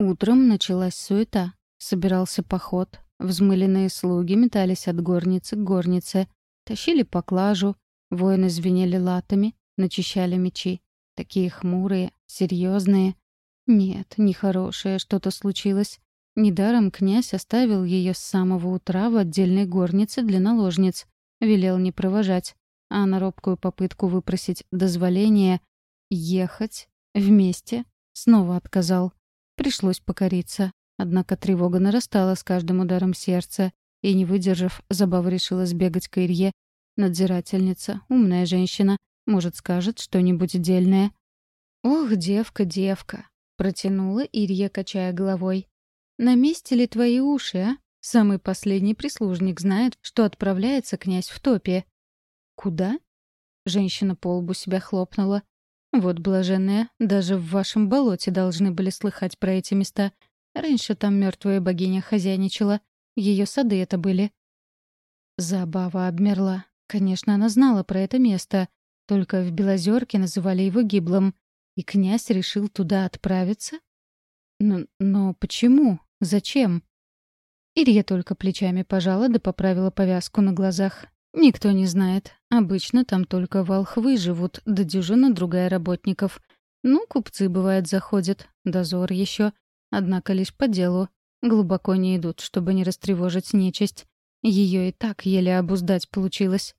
Утром началась суета. Собирался поход. Взмыленные слуги метались от горницы к горнице. Тащили поклажу. Воины звенели латами, начищали мечи. Такие хмурые, серьезные. Нет, нехорошее что-то случилось. Недаром князь оставил ее с самого утра в отдельной горнице для наложниц. Велел не провожать. А на робкую попытку выпросить дозволение ехать вместе снова отказал. Пришлось покориться. Однако тревога нарастала с каждым ударом сердца, и, не выдержав, Забава решила сбегать к Ирье. Надзирательница, умная женщина, может, скажет что-нибудь дельное. «Ох, девка, девка!» — протянула Ирья, качая головой. «На месте ли твои уши, а? Самый последний прислужник знает, что отправляется князь в топе». «Куда?» — женщина по лбу себя хлопнула. «Вот, блаженная, даже в вашем болоте должны были слыхать про эти места. Раньше там мертвая богиня хозяйничала. Ее сады это были». Забава обмерла. Конечно, она знала про это место. Только в Белозерке называли его гиблым. И князь решил туда отправиться? Но, но почему? Зачем? Илья только плечами пожала да поправила повязку на глазах. Никто не знает. Обычно там только волхвы живут, да дюжина другая работников. Ну, купцы, бывает, заходят. Дозор еще. Однако лишь по делу. Глубоко не идут, чтобы не растревожить нечисть. Ее и так еле обуздать получилось.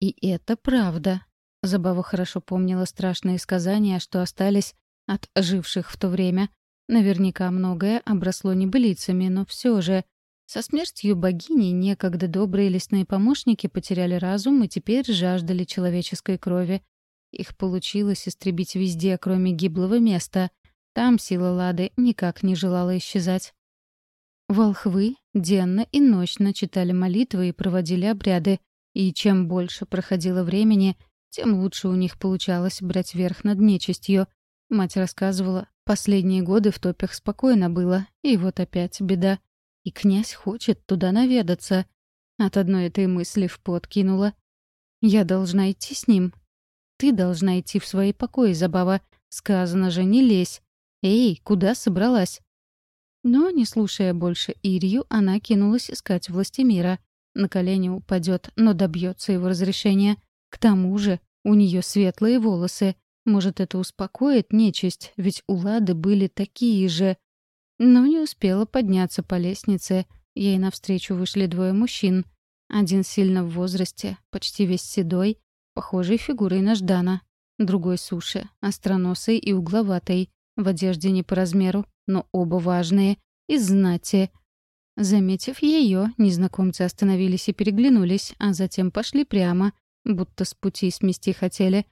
И это правда. Забава хорошо помнила страшные сказания, что остались от живших в то время. Наверняка многое обросло небылицами, но все же... Со смертью богини некогда добрые лесные помощники потеряли разум и теперь жаждали человеческой крови. Их получилось истребить везде, кроме гиблого места. Там сила Лады никак не желала исчезать. Волхвы денно и ночно читали молитвы и проводили обряды, и чем больше проходило времени, тем лучше у них получалось брать верх над нечистью. Мать рассказывала, последние годы в топях спокойно было, и вот опять беда. И князь хочет туда наведаться. От одной этой мысли в пот кинула. Я должна идти с ним. Ты должна идти в свои покои, Забава. Сказано же, не лезь. Эй, куда собралась? Но, не слушая больше Ирью, она кинулась искать властемира. На колени упадет, но добьется его разрешения. К тому же у нее светлые волосы. Может, это успокоит нечисть, ведь у Лады были такие же. Но не успела подняться по лестнице. Ей навстречу вышли двое мужчин. Один сильно в возрасте, почти весь седой, похожей фигурой на Ждана. Другой суши, остроносый и угловатый, в одежде не по размеру, но оба важные, из знати. Заметив ее, незнакомцы остановились и переглянулись, а затем пошли прямо, будто с пути смести хотели.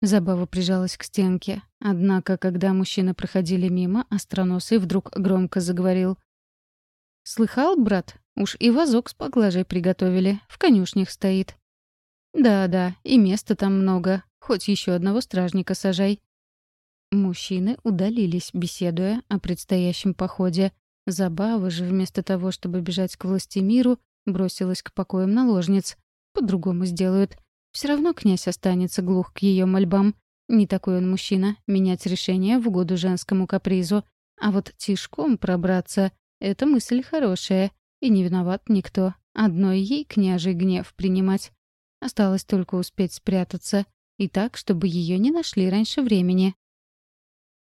Забава прижалась к стенке. Однако, когда мужчины проходили мимо, остроносый вдруг громко заговорил. «Слыхал, брат? Уж и вазок с поглажей приготовили. В конюшнях стоит». «Да-да, и места там много. Хоть еще одного стражника сажай». Мужчины удалились, беседуя о предстоящем походе. Забава же, вместо того, чтобы бежать к власти миру, бросилась к покоям наложниц. По-другому сделают. Все равно князь останется глух к ее мольбам. Не такой он мужчина, менять решение в угоду женскому капризу. А вот тишком пробраться — это мысль хорошая. И не виноват никто. Одной ей княжий гнев принимать. Осталось только успеть спрятаться. И так, чтобы ее не нашли раньше времени.